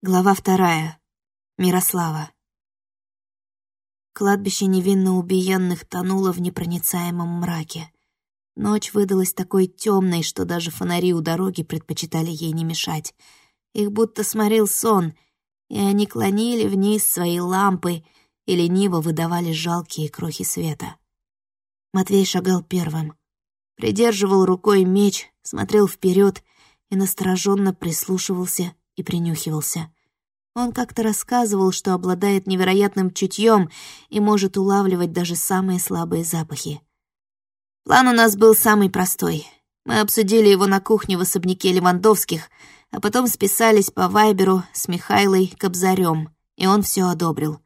Глава вторая. Мирослава. Кладбище невинно убиенных тонуло в непроницаемом мраке. Ночь выдалась такой темной, что даже фонари у дороги предпочитали ей не мешать. Их будто сморил сон, и они клонили вниз свои лампы и лениво выдавали жалкие крохи света. Матвей шагал первым. Придерживал рукой меч, смотрел вперед и настороженно прислушивался и принюхивался. Он как-то рассказывал, что обладает невероятным чутьем и может улавливать даже самые слабые запахи. План у нас был самый простой. Мы обсудили его на кухне в особняке Левандовских, а потом списались по Вайберу с Михайлой Кобзарем, и он все одобрил.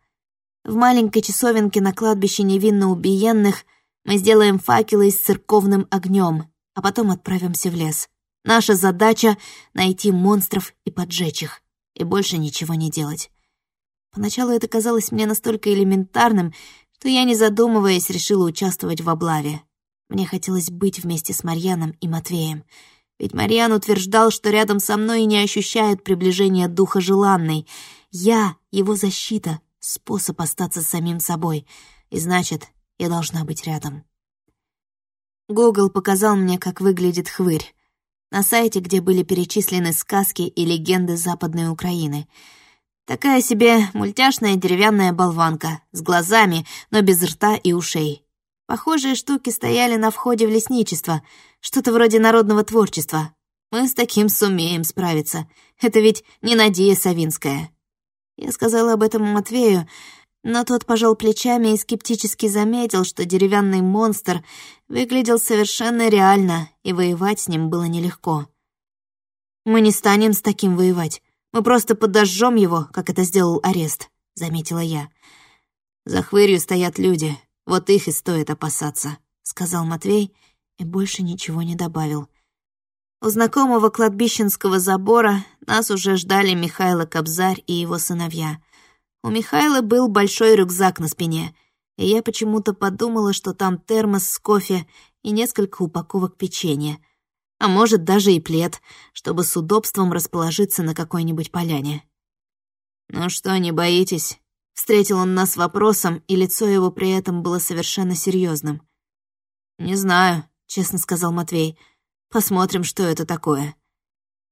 В маленькой часовенке на кладбище невинно убиенных мы сделаем факелы с церковным огнем, а потом отправимся в лес. Наша задача — найти монстров и поджечь их, и больше ничего не делать. Поначалу это казалось мне настолько элементарным, что я, не задумываясь, решила участвовать в облаве. Мне хотелось быть вместе с Марьяном и Матвеем, ведь Марьян утверждал, что рядом со мной не ощущает приближения духа желанной. Я — его защита, способ остаться самим собой, и значит, я должна быть рядом. Гугл показал мне, как выглядит хвырь на сайте, где были перечислены сказки и легенды Западной Украины. Такая себе мультяшная деревянная болванка, с глазами, но без рта и ушей. Похожие штуки стояли на входе в лесничество, что-то вроде народного творчества. Мы с таким сумеем справиться. Это ведь не Надия Савинская. Я сказала об этом Матвею, но тот пожал плечами и скептически заметил, что деревянный монстр выглядел совершенно реально, и воевать с ним было нелегко. «Мы не станем с таким воевать. Мы просто подожжем его, как это сделал арест», — заметила я. «За хвырью стоят люди. Вот их и стоит опасаться», — сказал Матвей и больше ничего не добавил. У знакомого кладбищенского забора нас уже ждали Михайло Кобзарь и его сыновья — у Михайла был большой рюкзак на спине, и я почему-то подумала, что там термос с кофе и несколько упаковок печенья, а может, даже и плед, чтобы с удобством расположиться на какой-нибудь поляне. «Ну что, не боитесь?» Встретил он нас вопросом, и лицо его при этом было совершенно серьезным. «Не знаю», — честно сказал Матвей. «Посмотрим, что это такое».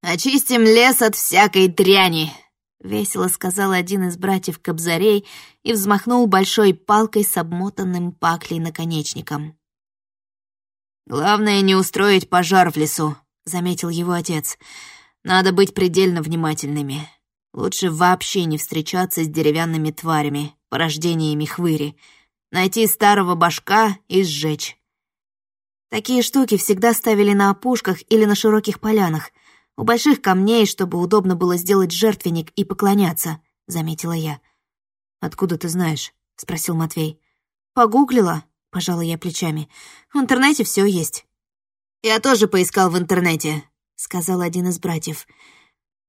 «Очистим лес от всякой дряни», — весело сказал один из братьев Кобзарей и взмахнул большой палкой с обмотанным паклей наконечником. «Главное не устроить пожар в лесу», — заметил его отец. «Надо быть предельно внимательными. Лучше вообще не встречаться с деревянными тварями, порождениями хвыри. Найти старого башка и сжечь». Такие штуки всегда ставили на опушках или на широких полянах, у больших камней, чтобы удобно было сделать жертвенник и поклоняться», — заметила я. «Откуда ты знаешь?» — спросил Матвей. «Погуглила», — пожала я плечами. «В интернете все есть». «Я тоже поискал в интернете», — сказал один из братьев.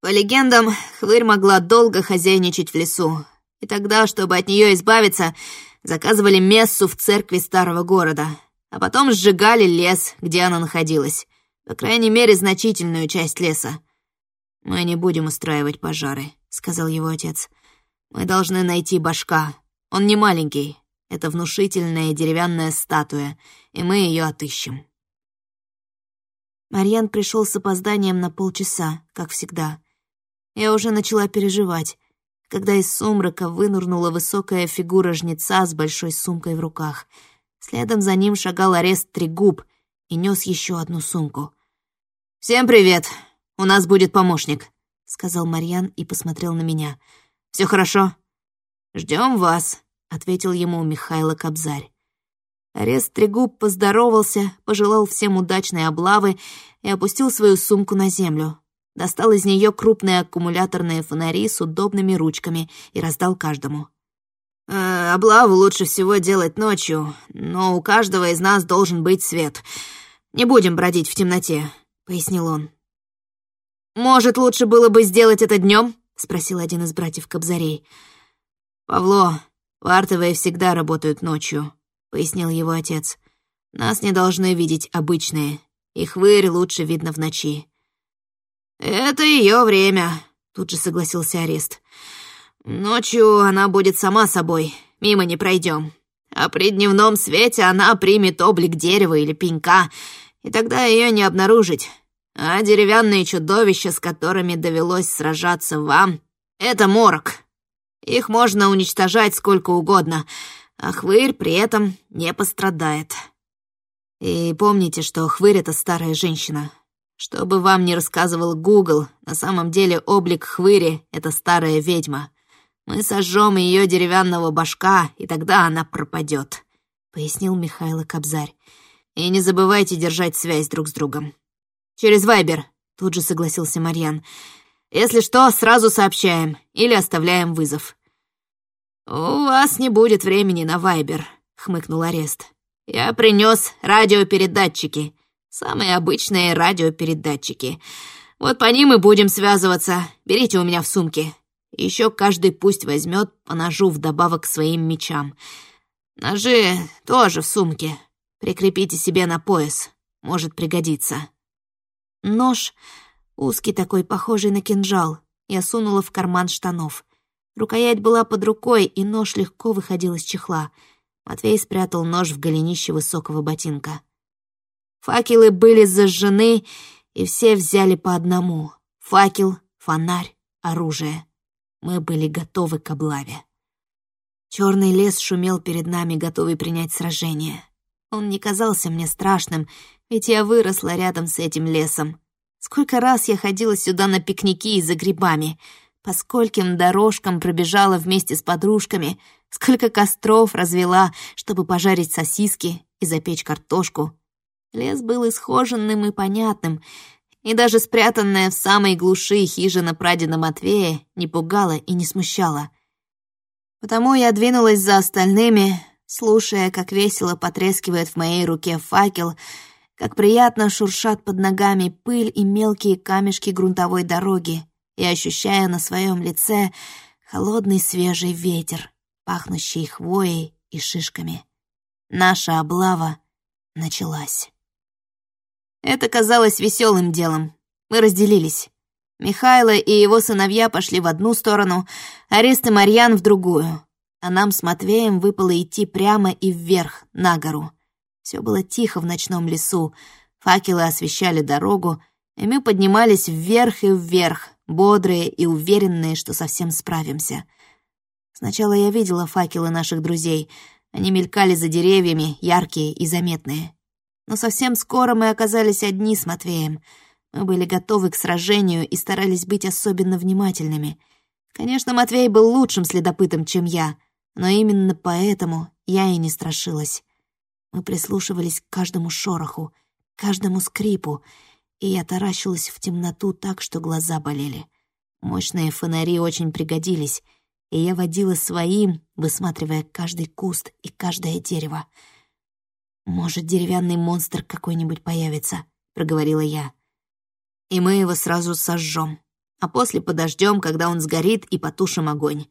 «По легендам, хвырь могла долго хозяйничать в лесу, и тогда, чтобы от нее избавиться, заказывали мессу в церкви старого города, а потом сжигали лес, где она находилась. По крайней мере, значительную часть леса. «Мы не будем устраивать пожары», — сказал его отец. «Мы должны найти башка. Он не маленький. Это внушительная деревянная статуя, и мы ее отыщем». Марьян пришел с опозданием на полчаса, как всегда. Я уже начала переживать, когда из сумрака вынурнула высокая фигура жнеца с большой сумкой в руках. Следом за ним шагал арест Трегуб, и нес еще одну сумку. «Всем привет! У нас будет помощник», — сказал Марьян и посмотрел на меня. Все хорошо?» Ждем вас», — ответил ему Михайло Кобзарь. Арест Трегуб поздоровался, пожелал всем удачной облавы и опустил свою сумку на землю. Достал из нее крупные аккумуляторные фонари с удобными ручками и раздал каждому. «Э, «Облаву лучше всего делать ночью, но у каждого из нас должен быть свет. Не будем бродить в темноте», — пояснил он. «Может, лучше было бы сделать это днем? спросил один из братьев Кобзарей. «Павло, вартовые всегда работают ночью», — пояснил его отец. «Нас не должны видеть обычные. Их хвырь лучше видно в ночи». «Это ее время», тут же согласился Арест. «Ночью она будет сама собой, мимо не пройдем. А при дневном свете она примет облик дерева или пенька, и тогда ее не обнаружить. А деревянные чудовища, с которыми довелось сражаться вам, — это морок. Их можно уничтожать сколько угодно, а хвырь при этом не пострадает. И помните, что хвырь — это старая женщина. Что бы вам ни рассказывал Гугл, на самом деле облик хвыри — это старая ведьма. Мы сожжем ее деревянного башка, и тогда она пропадет, пояснил Михаил Кобзарь. И не забывайте держать связь друг с другом. Через Вайбер, тут же согласился Марьян. Если что, сразу сообщаем или оставляем вызов». «У вас не будет времени на Вайбер», — хмыкнул Арест. «Я принес радиопередатчики. Самые обычные радиопередатчики. Вот по ним и будем связываться. Берите у меня в сумке. Еще каждый пусть возьмет по ножу вдобавок к своим мечам. Ножи тоже в сумке. Прикрепите себе на пояс. Может пригодиться». Нож Узкий такой, похожий на кинжал. Я сунула в карман штанов. Рукоять была под рукой, и нож легко выходил из чехла. Матвей спрятал нож в голенище высокого ботинка. Факелы были зажжены, и все взяли по одному. Факел, фонарь, оружие. Мы были готовы к облаве. Черный лес шумел перед нами, готовый принять сражение. Он не казался мне страшным, ведь я выросла рядом с этим лесом. Сколько раз я ходила сюда на пикники и за грибами, по скольким дорожкам пробежала вместе с подружками, сколько костров развела, чтобы пожарить сосиски и запечь картошку. Лес был исхоженным и понятным, и даже спрятанная в самой глуши хижина прадеда Матвея не пугала и не смущала. Потому я двинулась за остальными, слушая, как весело потрескивает в моей руке факел — как приятно шуршат под ногами пыль и мелкие камешки грунтовой дороги, и ощущая на своем лице холодный свежий ветер, пахнущий хвоей и шишками. Наша облава началась. Это казалось веселым делом. Мы разделились. Михайло и его сыновья пошли в одну сторону, Арест и Марьян в другую, а нам с Матвеем выпало идти прямо и вверх, на гору — все было тихо в ночном лесу, факелы освещали дорогу, и мы поднимались вверх и вверх, бодрые и уверенные, что совсем справимся. Сначала я видела факелы наших друзей. Они мелькали за деревьями, яркие и заметные. Но совсем скоро мы оказались одни с Матвеем. Мы были готовы к сражению и старались быть особенно внимательными. Конечно, Матвей был лучшим следопытом, чем я, но именно поэтому я и не страшилась. Мы прислушивались к каждому шороху, каждому скрипу, и я таращилась в темноту так, что глаза болели. Мощные фонари очень пригодились, и я водила своим, высматривая каждый куст и каждое дерево. «Может, деревянный монстр какой-нибудь появится», — проговорила я. «И мы его сразу сожжем, а после подождем, когда он сгорит, и потушим огонь.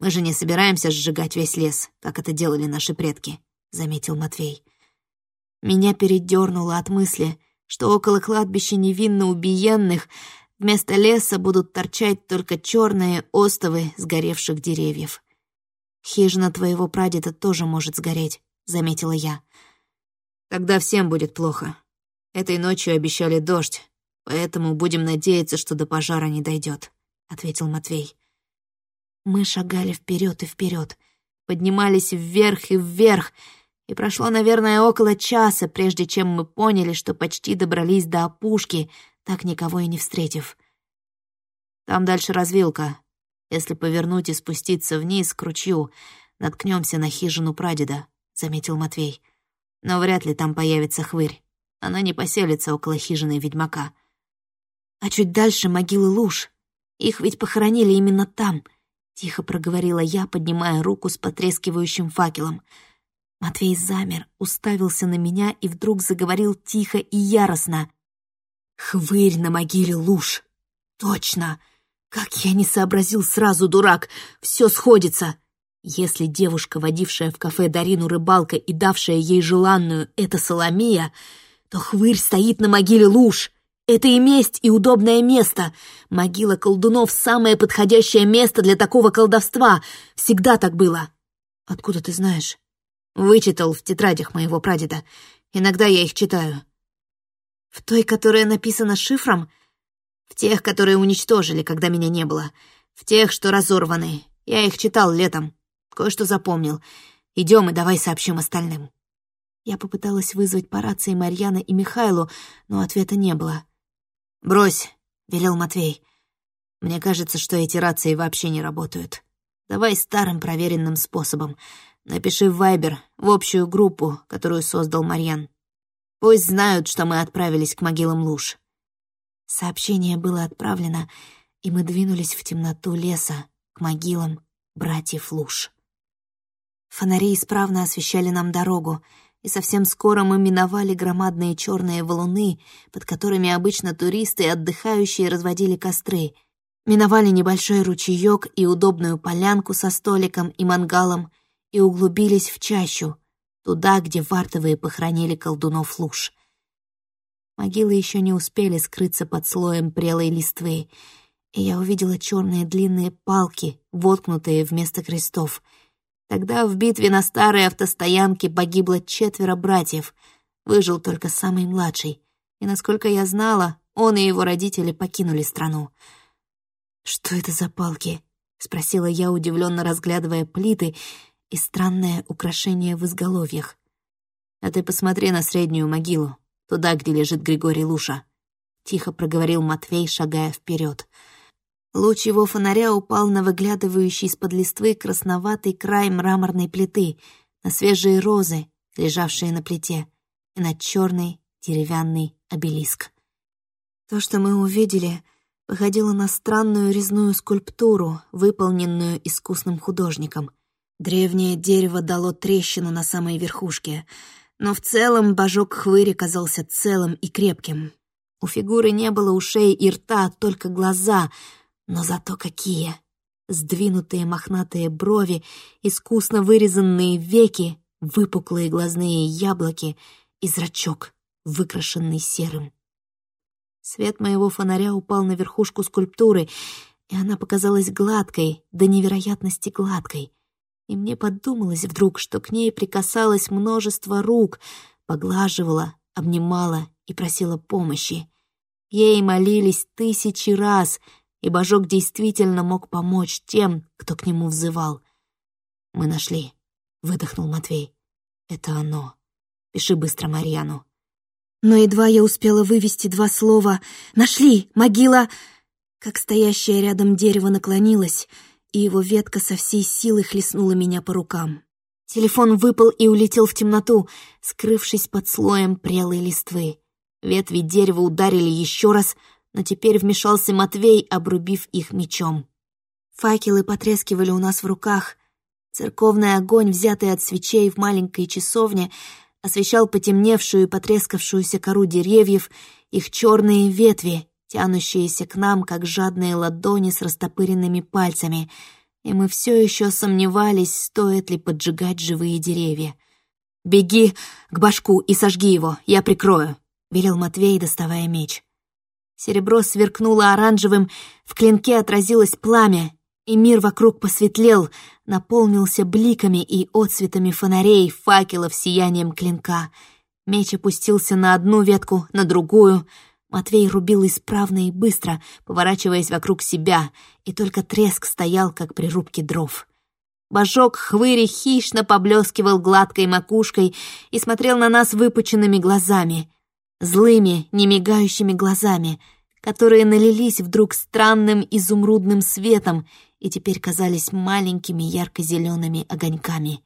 Мы же не собираемся сжигать весь лес, как это делали наши предки» заметил Матвей. Меня передернуло от мысли, что около кладбища невинно убиенных вместо леса будут торчать только черные остовы сгоревших деревьев. «Хижина твоего прадеда тоже может сгореть», — заметила я. «Тогда всем будет плохо. Этой ночью обещали дождь, поэтому будем надеяться, что до пожара не дойдет», — ответил Матвей. Мы шагали вперед и вперед, поднимались вверх и вверх, и прошло, наверное, около часа, прежде чем мы поняли, что почти добрались до опушки, так никого и не встретив. Там дальше развилка. Если повернуть и спуститься вниз к ручью, наткнемся на хижину прадеда, — заметил Матвей. Но вряд ли там появится хвырь. Она не поселится около хижины ведьмака. А чуть дальше могилы луж. Их ведь похоронили именно там, — тихо проговорила я, поднимая руку с потрескивающим факелом — Матвей замер, уставился на меня и вдруг заговорил тихо и яростно. «Хвырь на могиле луж! Точно! Как я не сообразил сразу, дурак! Все сходится!» Если девушка, водившая в кафе Дарину рыбалка и давшая ей желанную, это Соломия, то хвырь стоит на могиле луж. Это и месть, и удобное место. Могила колдунов — самое подходящее место для такого колдовства. Всегда так было. Откуда ты знаешь? Вычитал в тетрадях моего прадеда. Иногда я их читаю. В той, которая написана шифром? В тех, которые уничтожили, когда меня не было. В тех, что разорваны. Я их читал летом. Кое-что запомнил. Идем и давай сообщим остальным. Я попыталась вызвать по рации Марьяна и Михайлу, но ответа не было. «Брось», — велел Матвей. «Мне кажется, что эти рации вообще не работают. Давай старым проверенным способом. Напиши в Вайбер, в общую группу, которую создал Марьян. Пусть знают, что мы отправились к могилам луж». Сообщение было отправлено, и мы двинулись в темноту леса к могилам братьев луж. Фонари исправно освещали нам дорогу — и совсем скоро мы миновали громадные черные валуны, под которыми обычно туристы и отдыхающие разводили костры, миновали небольшой ручеек и удобную полянку со столиком и мангалом и углубились в чащу, туда, где вартовые похоронили колдунов луж. Могилы еще не успели скрыться под слоем прелой листвы, и я увидела черные длинные палки, воткнутые вместо крестов — Тогда в битве на старой автостоянке погибло четверо братьев. Выжил только самый младший. И, насколько я знала, он и его родители покинули страну. «Что это за палки?» — спросила я, удивленно разглядывая плиты и странное украшение в изголовьях. «А ты посмотри на среднюю могилу, туда, где лежит Григорий Луша», — тихо проговорил Матвей, шагая вперед. Луч его фонаря упал на выглядывающий из-под листвы красноватый край мраморной плиты, на свежие розы, лежавшие на плите, и на черный деревянный обелиск. То, что мы увидели, походило на странную резную скульптуру, выполненную искусным художником. Древнее дерево дало трещину на самой верхушке, но в целом божок хвыри казался целым и крепким. У фигуры не было ушей и рта, только глаза — но зато какие! Сдвинутые мохнатые брови, искусно вырезанные веки, выпуклые глазные яблоки и зрачок, выкрашенный серым. Свет моего фонаря упал на верхушку скульптуры, и она показалась гладкой, до невероятности гладкой. И мне подумалось вдруг, что к ней прикасалось множество рук, поглаживала, обнимала и просила помощи. Ей молились тысячи раз — и Божок действительно мог помочь тем, кто к нему взывал. «Мы нашли», — выдохнул Матвей. «Это оно. Пиши быстро Марьяну». Но едва я успела вывести два слова «Нашли! Могила!» как стоящее рядом дерево наклонилось, и его ветка со всей силы хлестнула меня по рукам. Телефон выпал и улетел в темноту, скрывшись под слоем прелой листвы. Ветви дерева ударили еще раз — но теперь вмешался Матвей, обрубив их мечом. Факелы потрескивали у нас в руках. Церковный огонь, взятый от свечей в маленькой часовне, освещал потемневшую и потрескавшуюся кору деревьев, их черные ветви, тянущиеся к нам, как жадные ладони с растопыренными пальцами, и мы все еще сомневались, стоит ли поджигать живые деревья. «Беги к башку и сожги его, я прикрою», — велел Матвей, доставая меч. Серебро сверкнуло оранжевым, в клинке отразилось пламя, и мир вокруг посветлел, наполнился бликами и отцветами фонарей, факелов, сиянием клинка. Меч опустился на одну ветку, на другую. Матвей рубил исправно и быстро, поворачиваясь вокруг себя, и только треск стоял, как при рубке дров. Божок хвыри хищно поблескивал гладкой макушкой и смотрел на нас выпученными глазами злыми, немигающими глазами, которые налились вдруг странным изумрудным светом и теперь казались маленькими ярко-зелеными огоньками.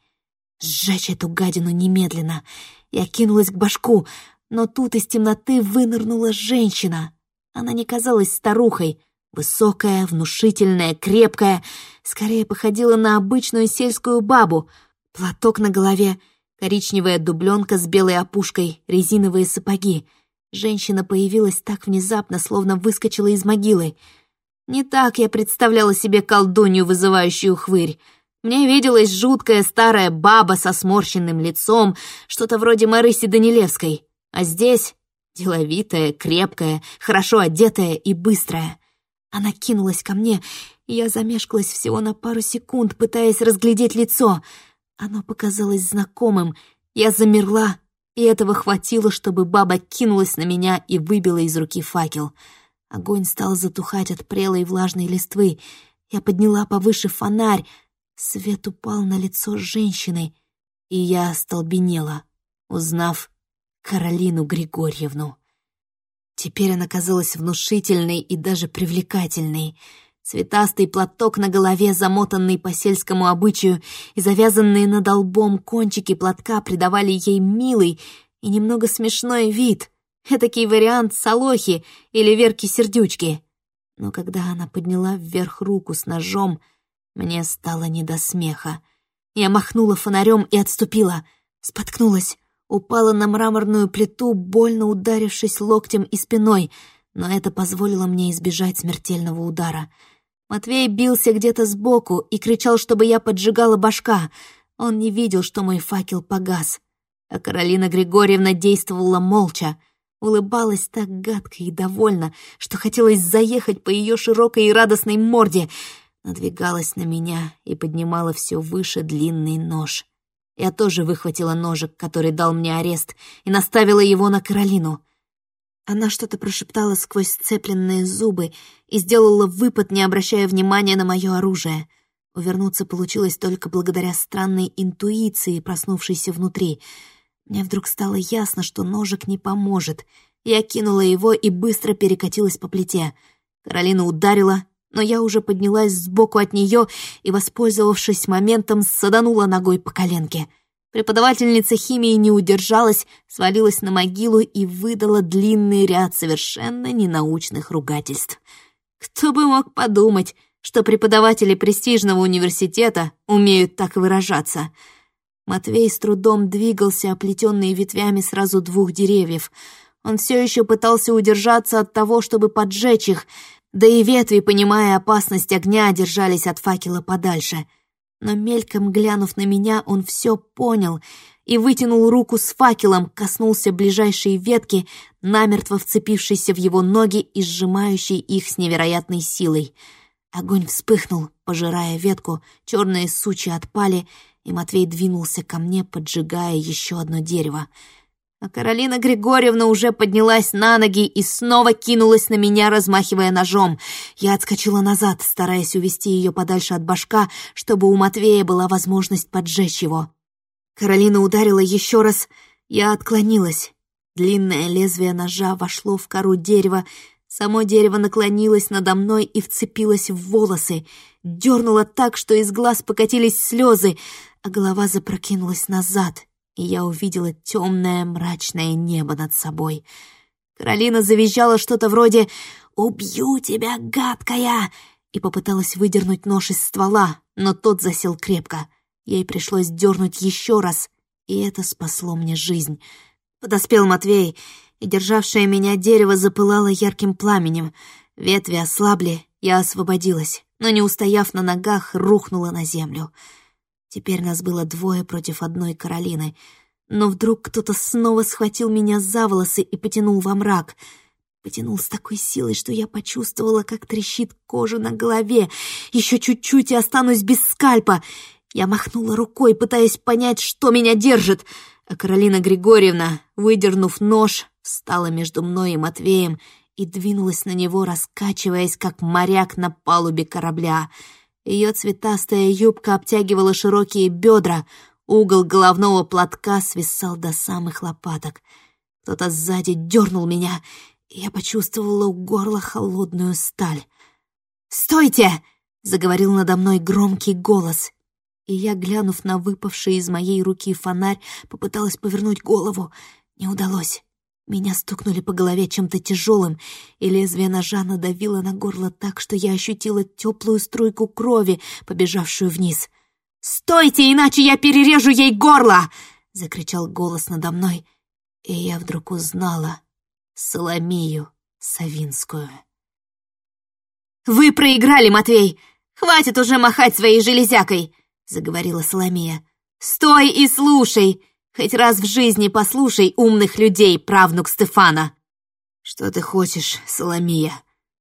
«Сжечь эту гадину немедленно!» Я кинулась к башку, но тут из темноты вынырнула женщина. Она не казалась старухой, высокая, внушительная, крепкая, скорее походила на обычную сельскую бабу. Платок на голове — Коричневая дубленка с белой опушкой, резиновые сапоги. Женщина появилась так внезапно, словно выскочила из могилы. Не так я представляла себе колдунью, вызывающую хвырь. Мне виделась жуткая старая баба со сморщенным лицом, что-то вроде Марыси Данилевской. А здесь Деловитая, крепкая, хорошо одетая и быстрая. Она кинулась ко мне, и я замешкалась всего на пару секунд, пытаясь разглядеть лицо. Оно показалось знакомым. Я замерла, и этого хватило, чтобы баба кинулась на меня и выбила из руки факел. Огонь стал затухать от прелой влажной листвы. Я подняла повыше фонарь. Свет упал на лицо женщины, и я остолбенела, узнав Каролину Григорьевну. Теперь она казалась внушительной и даже привлекательной. Цветастый платок на голове, замотанный по сельскому обычаю, и завязанные над лбом кончики платка придавали ей милый и немного смешной вид. Этакий вариант Солохи или Верки-Сердючки. Но когда она подняла вверх руку с ножом, мне стало не до смеха. Я махнула фонарем и отступила. Споткнулась упала на мраморную плиту, больно ударившись локтем и спиной, но это позволило мне избежать смертельного удара. Матвей бился где-то сбоку и кричал, чтобы я поджигала башка. Он не видел, что мой факел погас. А Каролина Григорьевна действовала молча, улыбалась так гадко и довольно, что хотелось заехать по ее широкой и радостной морде, надвигалась на меня и поднимала все выше длинный нож. Я тоже выхватила ножик, который дал мне арест, и наставила его на Каролину. Она что-то прошептала сквозь сцепленные зубы и сделала выпад, не обращая внимания на мое оружие. Увернуться получилось только благодаря странной интуиции, проснувшейся внутри. Мне вдруг стало ясно, что ножик не поможет. Я кинула его и быстро перекатилась по плите. Каролина ударила, но я уже поднялась сбоку от нее и, воспользовавшись моментом, саданула ногой по коленке. Преподавательница химии не удержалась, свалилась на могилу и выдала длинный ряд совершенно ненаучных ругательств. Кто бы мог подумать, что преподаватели престижного университета умеют так выражаться. Матвей с трудом двигался, оплетенный ветвями сразу двух деревьев. Он все еще пытался удержаться от того, чтобы поджечь их, да и ветви, понимая опасность огня, держались от факела подальше. Но мельком глянув на меня, он все понял и вытянул руку с факелом, коснулся ближайшей ветки, намертво вцепившейся в его ноги и сжимающей их с невероятной силой. Огонь вспыхнул, пожирая ветку, черные сучья отпали, и Матвей двинулся ко мне, поджигая еще одно дерево — а Каролина Григорьевна уже поднялась на ноги и снова кинулась на меня, размахивая ножом. Я отскочила назад, стараясь увести ее подальше от башка, чтобы у Матвея была возможность поджечь его. Каролина ударила еще раз, я отклонилась. Длинное лезвие ножа вошло в кору дерева, само дерево наклонилось надо мной и вцепилось в волосы, дернуло так, что из глаз покатились слезы, а голова запрокинулась назад — и я увидела темное мрачное небо над собой. Каролина завизжала что-то вроде «Убью тебя, гадкая!» и попыталась выдернуть нож из ствола, но тот засел крепко. Ей пришлось дернуть еще раз, и это спасло мне жизнь. Подоспел Матвей, и державшее меня дерево запылало ярким пламенем. Ветви ослабли, я освободилась, но, не устояв на ногах, рухнула на землю — Теперь нас было двое против одной Каролины. Но вдруг кто-то снова схватил меня за волосы и потянул во мрак. Потянул с такой силой, что я почувствовала, как трещит кожа на голове. Еще чуть-чуть и останусь без скальпа. Я махнула рукой, пытаясь понять, что меня держит. А Каролина Григорьевна, выдернув нож, встала между мной и Матвеем и двинулась на него, раскачиваясь, как моряк на палубе корабля — ее цветастая юбка обтягивала широкие бедра, угол головного платка свисал до самых лопаток. Кто-то сзади дернул меня, и я почувствовала у горла холодную сталь. «Стойте!» — заговорил надо мной громкий голос. И я, глянув на выпавший из моей руки фонарь, попыталась повернуть голову. Не удалось. Меня стукнули по голове чем-то тяжелым, и лезвие ножа надавило на горло так, что я ощутила теплую струйку крови, побежавшую вниз. «Стойте, иначе я перережу ей горло!» — закричал голос надо мной, и я вдруг узнала Соломею Савинскую. «Вы проиграли, Матвей! Хватит уже махать своей железякой!» — заговорила Соломея. «Стой и слушай! Хоть раз в жизни послушай умных людей, правнук Стефана!» «Что ты хочешь, Соломия?»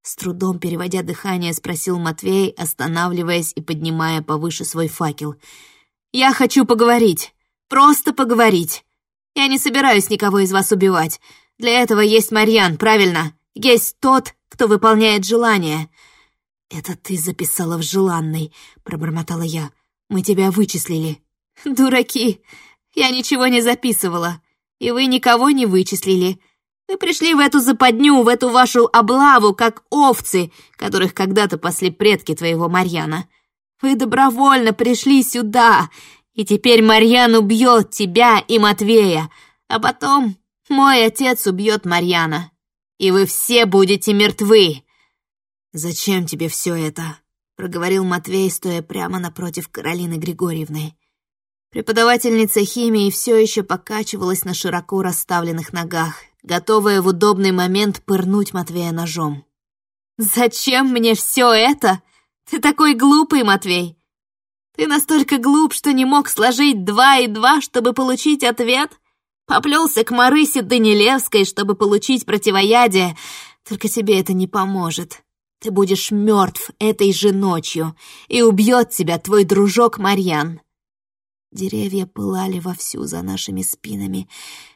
С трудом переводя дыхание, спросил Матвей, останавливаясь и поднимая повыше свой факел. «Я хочу поговорить. Просто поговорить. Я не собираюсь никого из вас убивать. Для этого есть Марьян, правильно? Есть тот, кто выполняет желание». «Это ты записала в желанной», — пробормотала я. «Мы тебя вычислили». «Дураки! Я ничего не записывала. И вы никого не вычислили. Вы пришли в эту западню, в эту вашу облаву, как овцы, которых когда-то пасли предки твоего Марьяна. Вы добровольно пришли сюда, и теперь Марьян убьет тебя и Матвея, а потом мой отец убьет Марьяна, и вы все будете мертвы. «Зачем тебе все это?» — проговорил Матвей, стоя прямо напротив Каролины Григорьевны. Преподавательница химии все еще покачивалась на широко расставленных ногах, готовая в удобный момент пырнуть Матвея ножом. «Зачем мне все это? Ты такой глупый, Матвей! Ты настолько глуп, что не мог сложить два и два, чтобы получить ответ? Поплелся к Марысе Данилевской, чтобы получить противоядие. Только тебе это не поможет. Ты будешь мертв этой же ночью, и убьет тебя твой дружок Марьян». Деревья пылали вовсю за нашими спинами,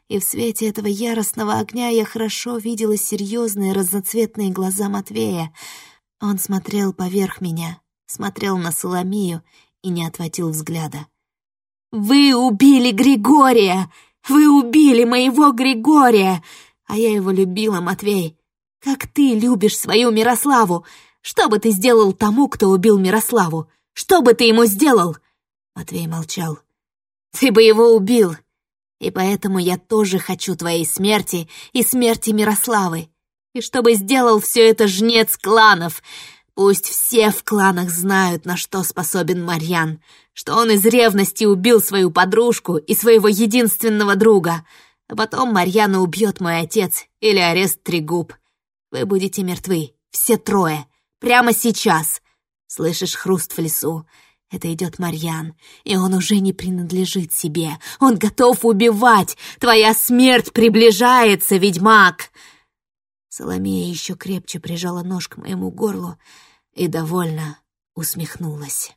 и в свете этого яростного огня я хорошо видела серьезные разноцветные глаза Матвея. Он смотрел поверх меня, смотрел на Соломию и не отводил взгляда. «Вы убили Григория! Вы убили моего Григория! А я его любила, Матвей, как ты любишь свою Мирославу! Что бы ты сделал тому, кто убил Мирославу? Что бы ты ему сделал?» Матвей молчал. «Ты бы его убил, и поэтому я тоже хочу твоей смерти и смерти Мирославы. И чтобы сделал все это жнец кланов. Пусть все в кланах знают, на что способен Марьян, что он из ревности убил свою подружку и своего единственного друга. А потом Марьяна убьет мой отец или арест Трегуб. Вы будете мертвы, все трое, прямо сейчас. Слышишь хруст в лесу? Это идет Марьян, и он уже не принадлежит себе. Он готов убивать. Твоя смерть приближается, ведьмак!» Соломея еще крепче прижала нож к моему горлу и довольно усмехнулась.